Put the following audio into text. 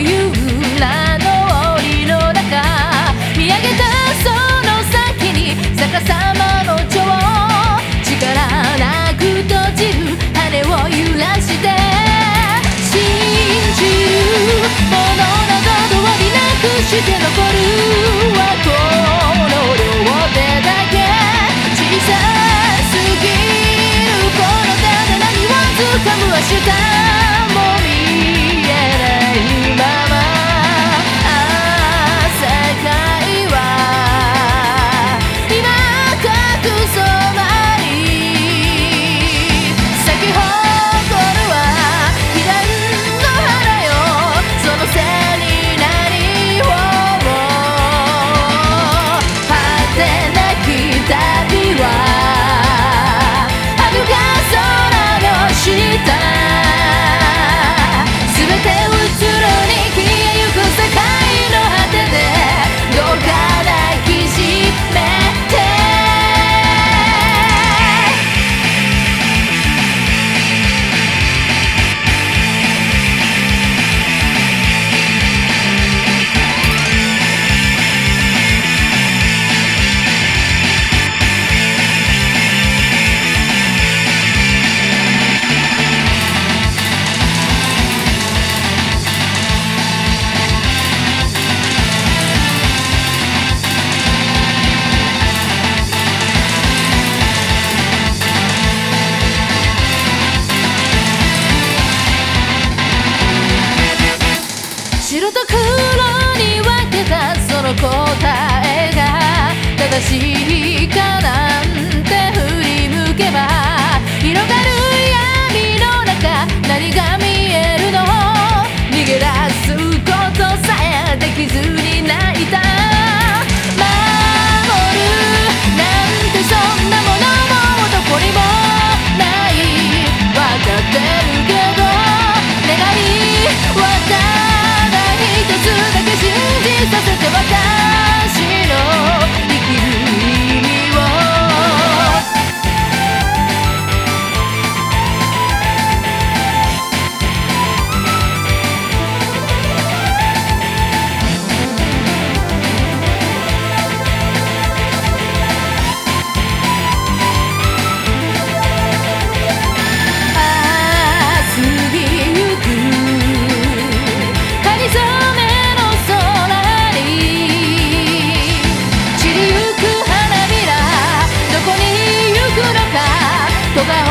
いう名の檻の中見上げたその先に逆さまの蝶力なく閉じる羽を揺らして信じるものなどどわりなくして残るはこの両手だけ。小さすぎるこの手で何を掴むは主 Yeah. しい Well, that